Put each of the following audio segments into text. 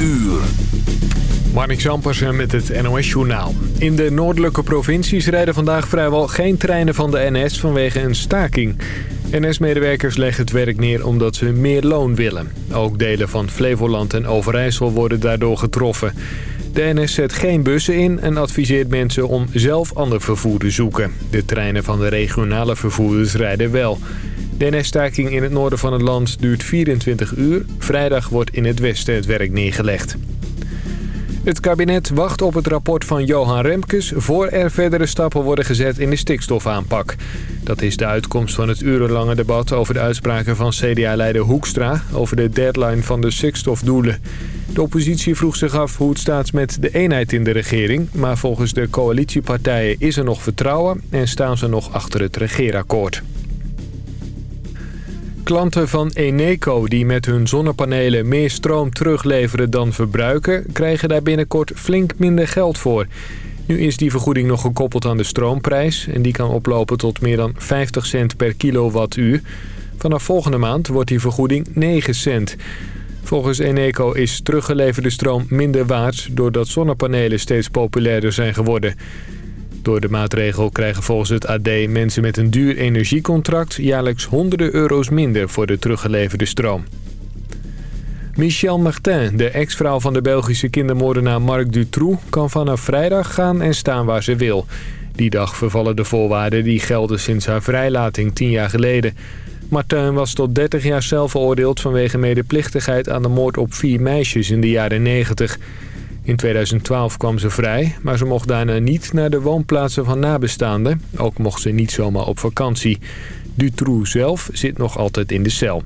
uur. Marnik met het NOS-journaal. In de noordelijke provincies rijden vandaag vrijwel geen treinen van de NS vanwege een staking. NS-medewerkers leggen het werk neer omdat ze meer loon willen. Ook delen van Flevoland en Overijssel worden daardoor getroffen. De NS zet geen bussen in en adviseert mensen om zelf ander vervoer te zoeken. De treinen van de regionale vervoerders rijden wel. De NS-staking in het noorden van het land duurt 24 uur. Vrijdag wordt in het westen het werk neergelegd. Het kabinet wacht op het rapport van Johan Remkes... voor er verdere stappen worden gezet in de stikstofaanpak. Dat is de uitkomst van het urenlange debat over de uitspraken van CDA-leider Hoekstra... over de deadline van de stikstofdoelen. De oppositie vroeg zich af hoe het staat met de eenheid in de regering... maar volgens de coalitiepartijen is er nog vertrouwen... en staan ze nog achter het regeerakkoord. Klanten van Eneco die met hun zonnepanelen meer stroom terugleveren dan verbruiken... krijgen daar binnenkort flink minder geld voor. Nu is die vergoeding nog gekoppeld aan de stroomprijs... en die kan oplopen tot meer dan 50 cent per kilowattuur. Vanaf volgende maand wordt die vergoeding 9 cent. Volgens Eneco is teruggeleverde stroom minder waard... doordat zonnepanelen steeds populairder zijn geworden... Door de maatregel krijgen volgens het AD mensen met een duur energiecontract... jaarlijks honderden euro's minder voor de teruggeleverde stroom. Michel Martin, de ex-vrouw van de Belgische kindermoordenaar Marc Dutroux... kan vanaf vrijdag gaan en staan waar ze wil. Die dag vervallen de voorwaarden die gelden sinds haar vrijlating tien jaar geleden. Martin was tot 30 jaar zelf veroordeeld vanwege medeplichtigheid aan de moord op vier meisjes in de jaren 90... In 2012 kwam ze vrij, maar ze mocht daarna niet naar de woonplaatsen van nabestaanden. Ook mocht ze niet zomaar op vakantie. Dutroux zelf zit nog altijd in de cel.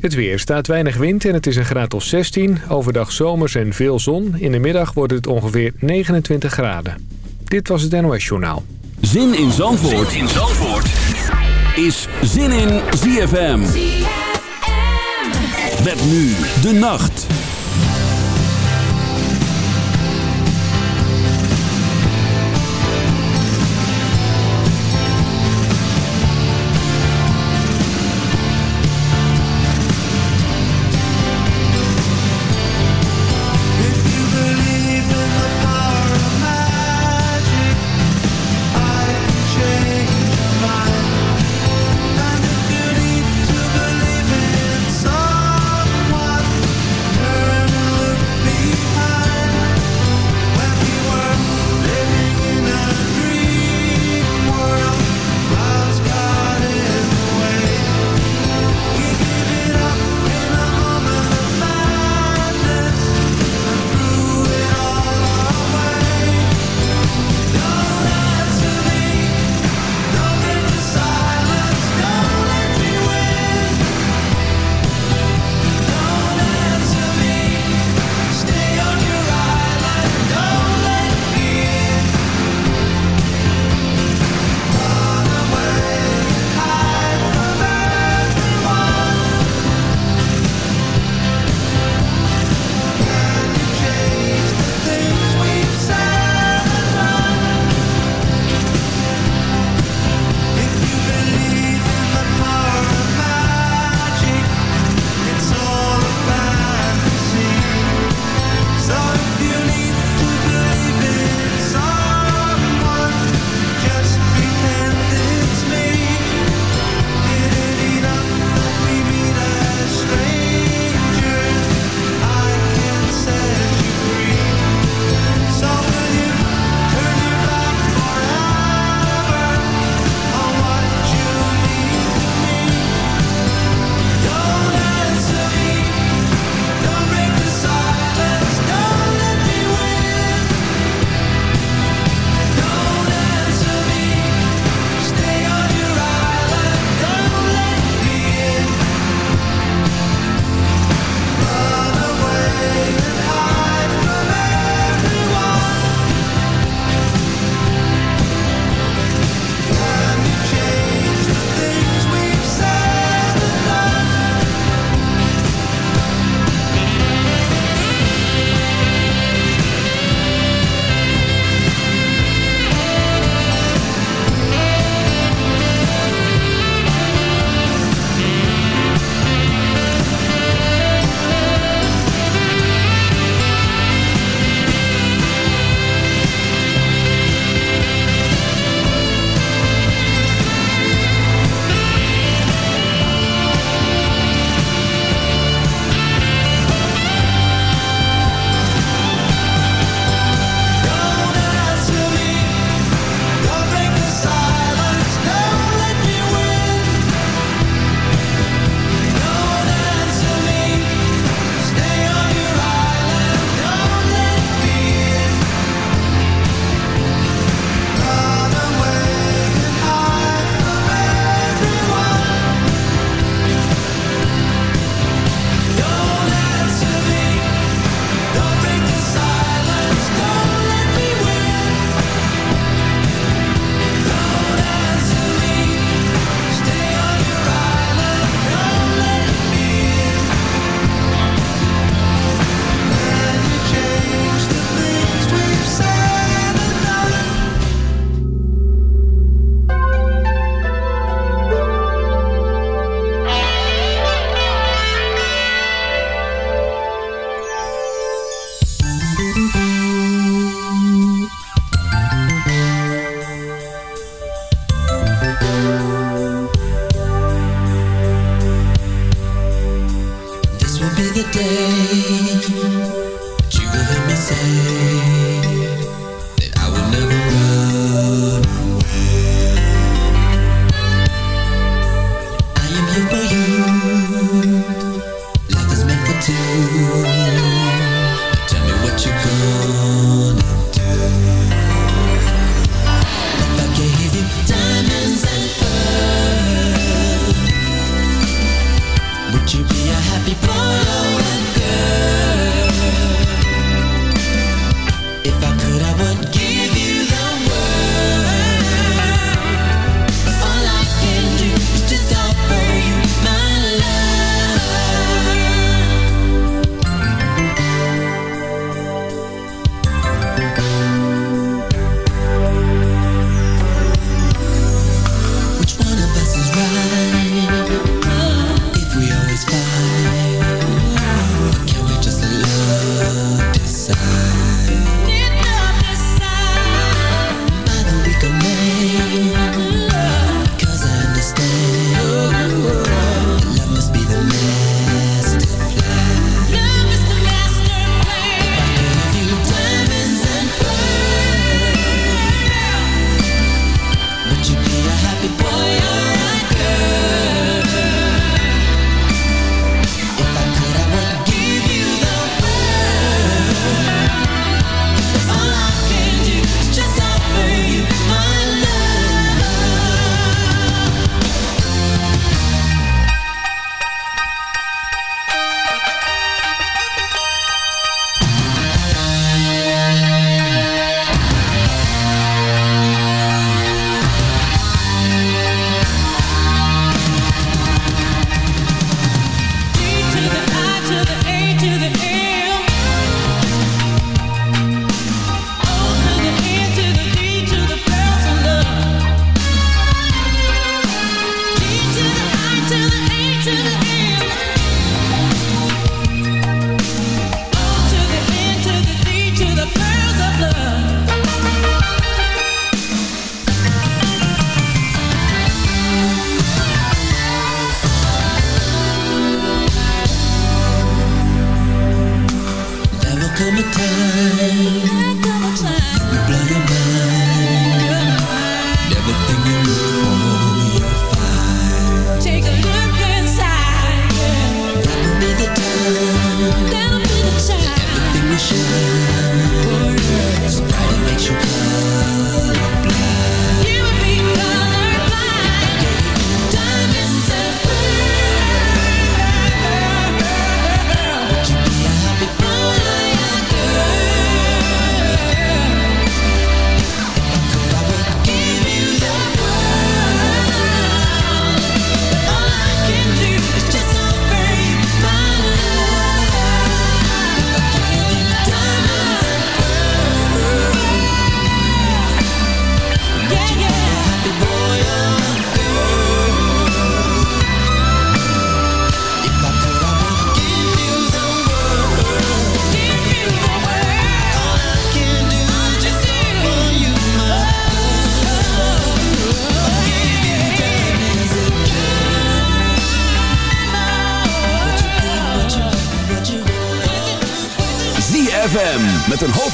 Het weer staat weinig wind en het is een graad of 16. Overdag zomers en veel zon. In de middag wordt het ongeveer 29 graden. Dit was het NOS Journaal. Zin in Zandvoort, zin in Zandvoort. is Zin in ZFM. ZFM. Met nu de nacht.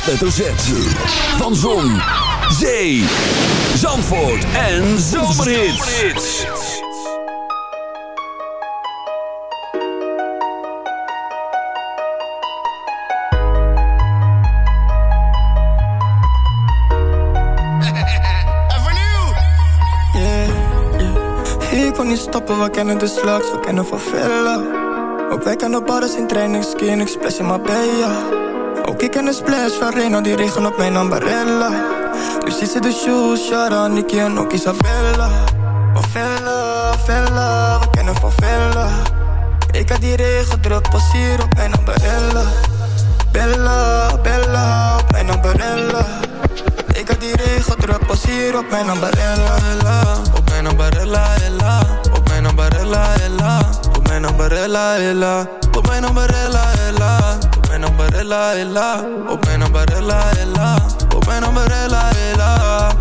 Hoofdletter Z. Van Zon, Zee, Zandvoort en Zomerhits. Ik wil niet stoppen, we kennen de slags, we kennen van villa. Ook wij kennen barres in training, skin, ik splash in Marbella. Ik ken de splash van Reno, die regen op mijn ambarella. Dus is de shoes, Shara, Nicky en ook Isabella. Favela, Favela, we kennen van Vella. Ik had die regen druk, pas hier op mijn ambarella. Bella, Bella, op mijn ambarella. Ik had die regen druk, pas hier op mijn ambarella. Op mijn ambarella, ella. Op mijn ambarella, ella. Op mijn ambarella, ella. Op mijn ambarella, ella. Mijn umbrella, ella. Op mijn umbrella, ella. Op mijn umbrella, ella.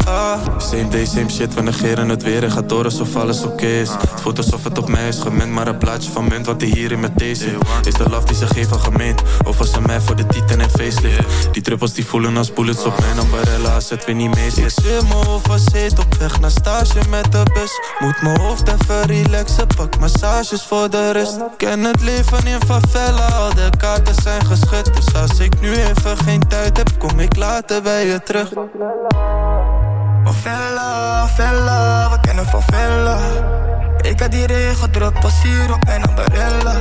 Same day, same shit, we negeren het weer en gaat door alsof alles oké is. Het voelt alsof het op mij is gemend, maar een plaatje van munt wat hij hier in met deze. Is de love die ze geven gemeend, of was ze mij voor de titan en facelift? Die druppels die voelen als bullets op mijn umbrella, als het weer niet mee zit. Ik zit me overzeet op weg naar stage met de bus. Moet mijn hoofd even relaxen, pak massages voor de rust. Ken het leven in favela, al de kaarten zijn geschud. Dus als ik nu even geen tijd heb, kom ik later bij je terug. Favela, Vella, we kennen van Vella. Ik had die regen druk, pas hier op mijn ambarella.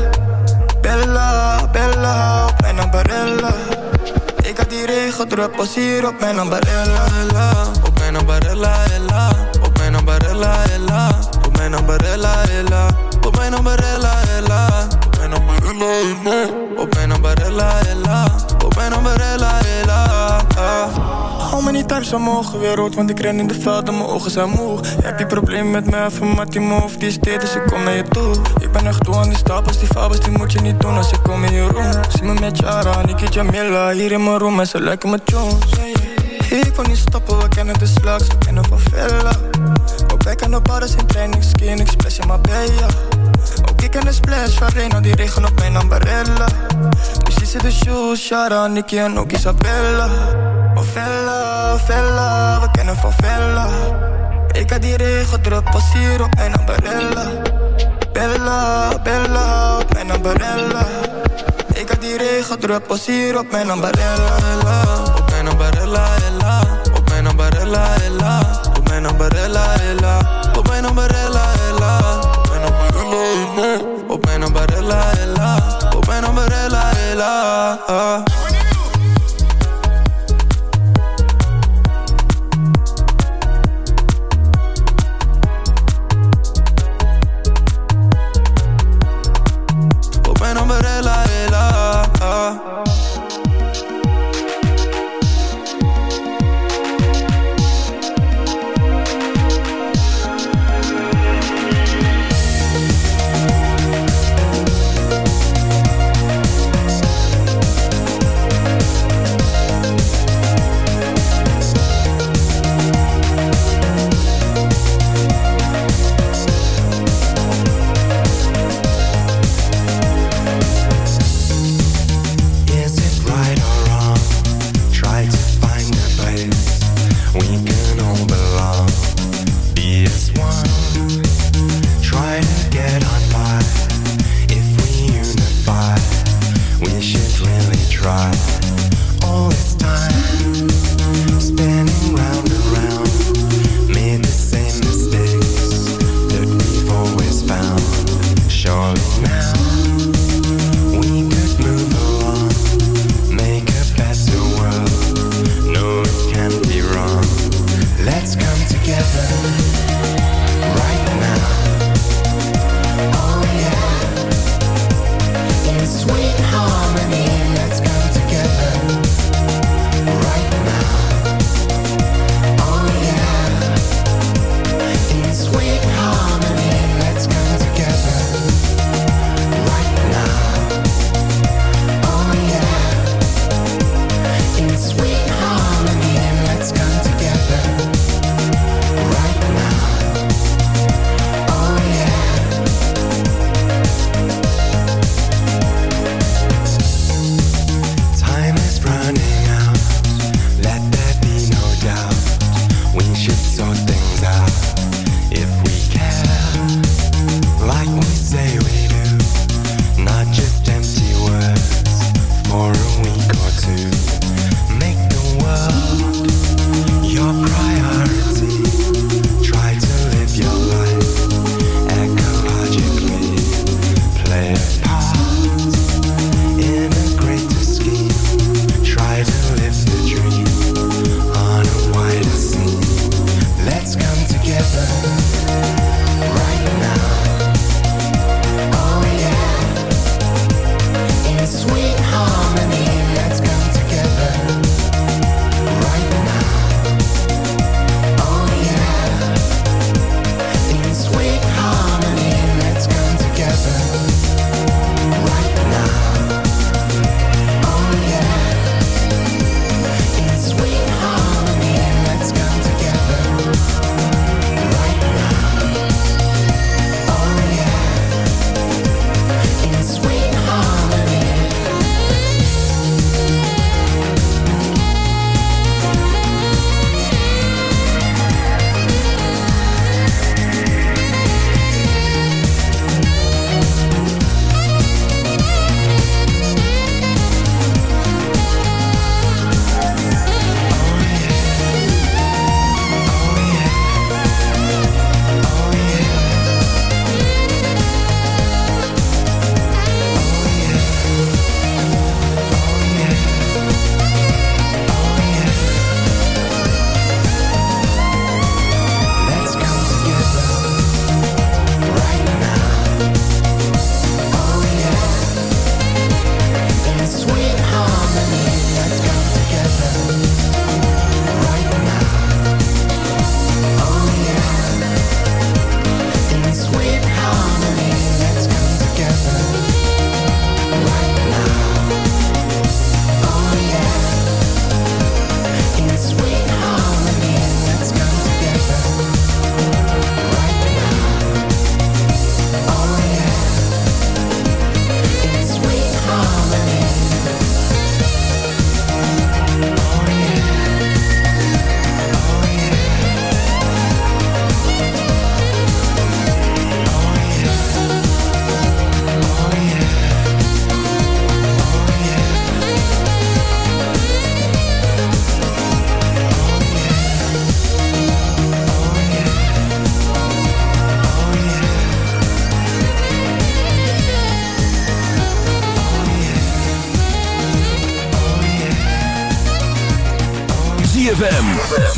Bella, Bella, op mijn ambarella. Ik had die regen druk, pas hier op mijn ambarella. Op mijn ambarella, ella. Op mijn ambarella, ella. Op mijn ambarella, ella. Op mijn ambarella, ella. Op mijn ambarella, ella. Op mijn ambarella, ella. Ambarella, ella. Hou me niet thuis mogen weer rood, want ik ren in de veld en mijn ogen zijn moe. Heb je probleem met me, even met die move, die is dit, dus ik kom naar je toe. Ik ben echt toe aan die stapels, die fabels, die moet je niet doen als ik kom in je room. Zie me met Jara, Niki Jamila, hier in mijn room en ze lijken me Jones. Ik wil niet stoppen, we kennen de slags, we kennen van Villa. Ook wij kennen bars in training, skin, ik splash in Marbella. Ook ik ken de splash van Reno, die regen op mijn ambarella. Die zit de shoes, Shara, Niki en ook Isabella. Vella, Vella, we kennen van Vella. Ik had die regen druk, hier op mijn ambarella. Bella, Bella, op mijn ambarella. Ik had die regen druk, hier op mijn ambarella. Op mijn ambarella, ella. Op mijn ambarella, ella. Op mijn ambarella, ella.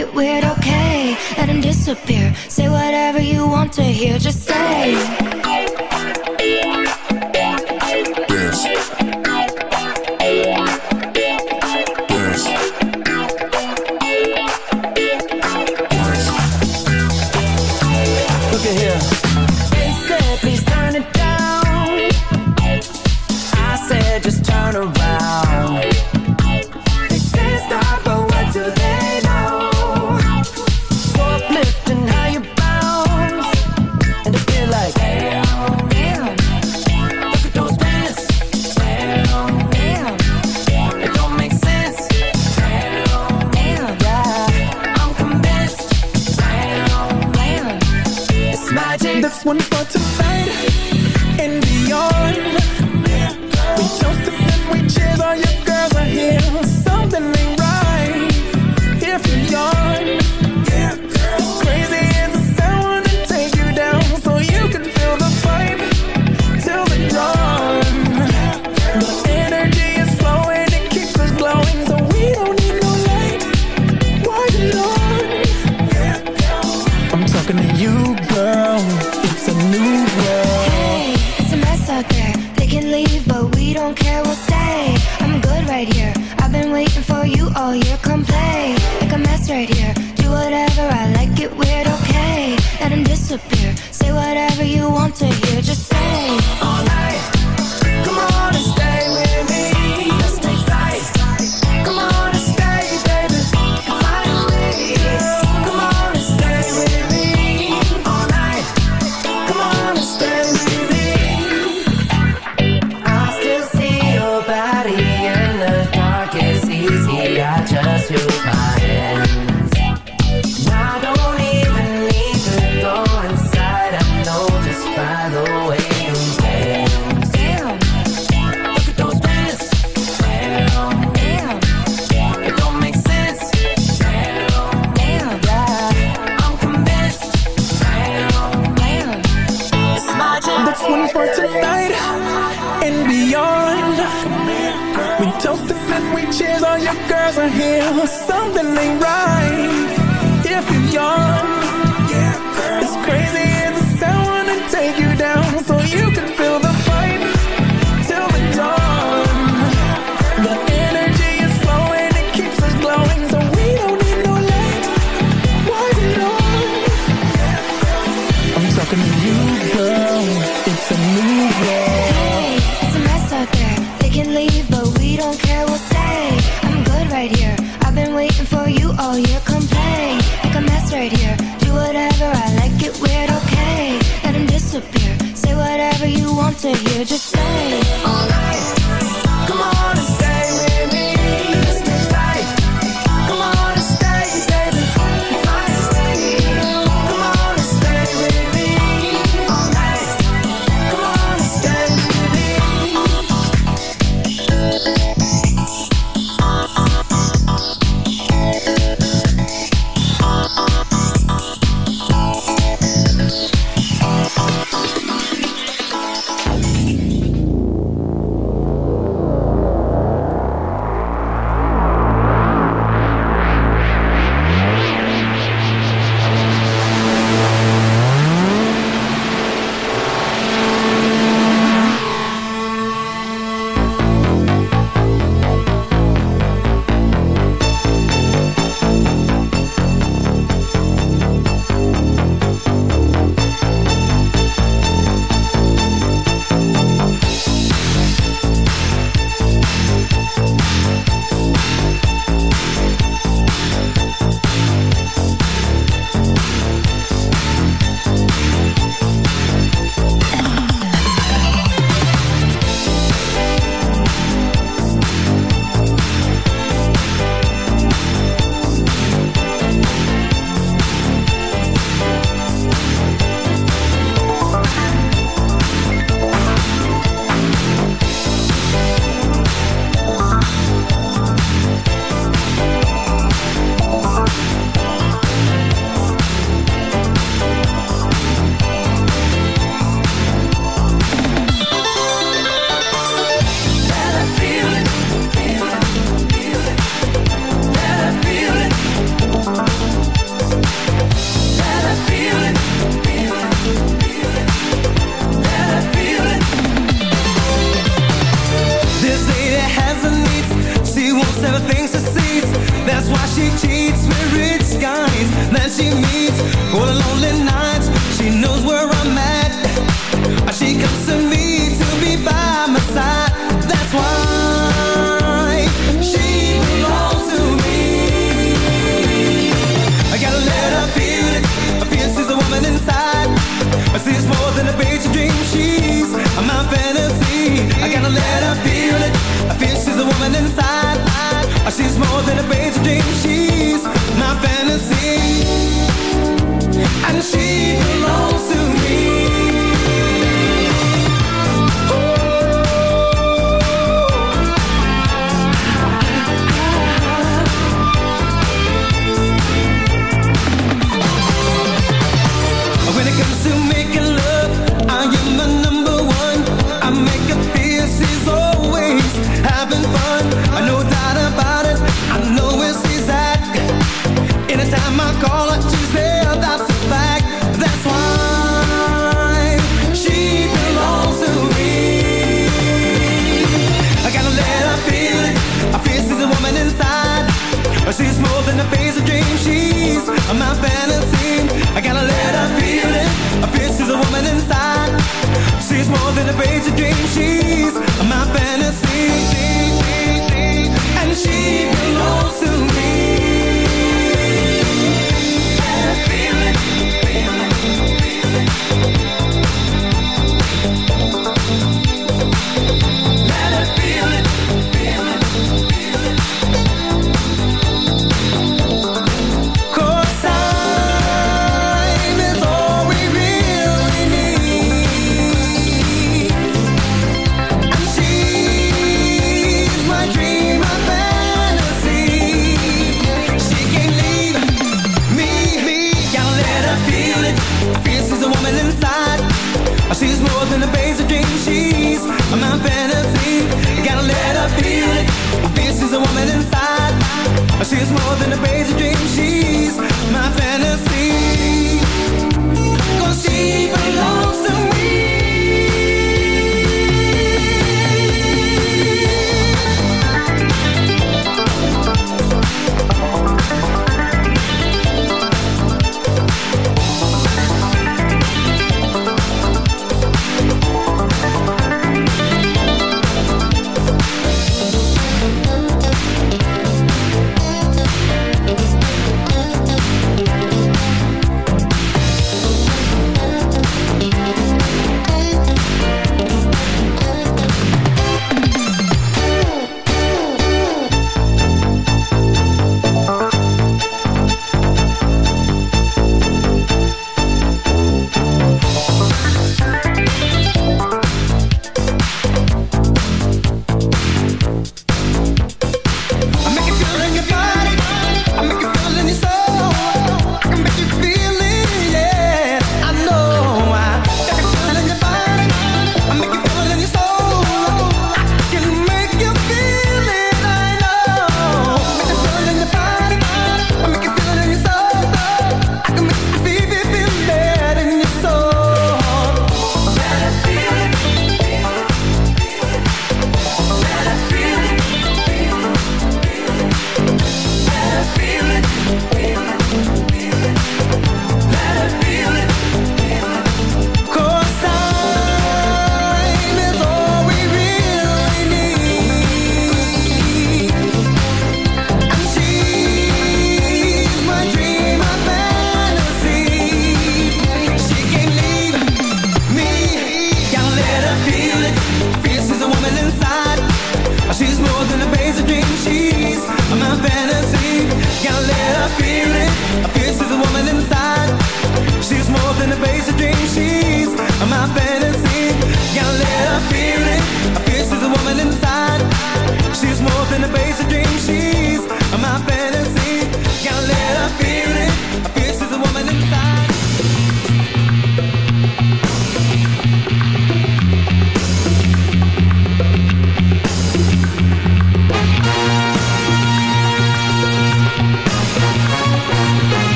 it weird, okay? Let him disappear. Say whatever you want to hear, just say.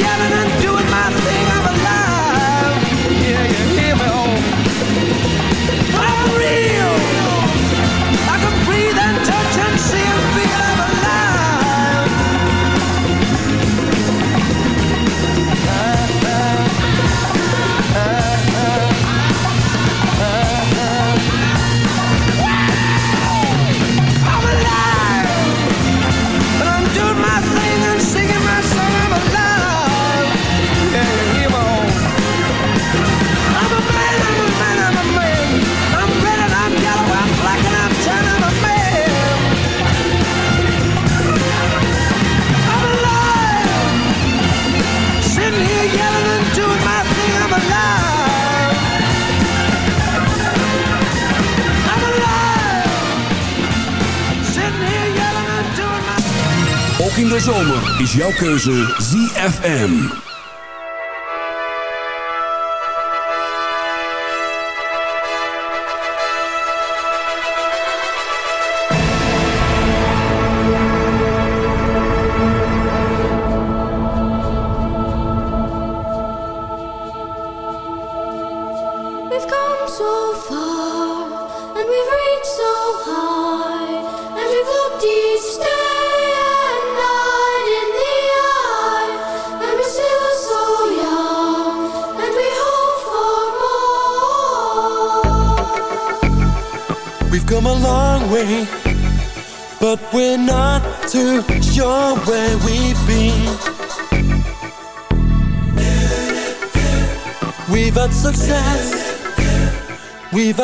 yeah and is jouw keuze ZFM.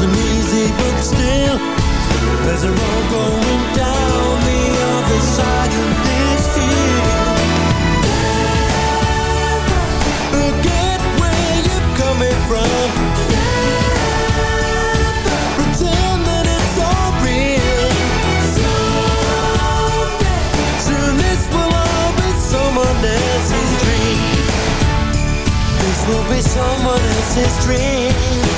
isn't easy, but still. There's a road going down the other side of this hill Forget where you're coming from. Pretend that it's all real. Soon this will all be someone else's dream. This will be someone else's dream.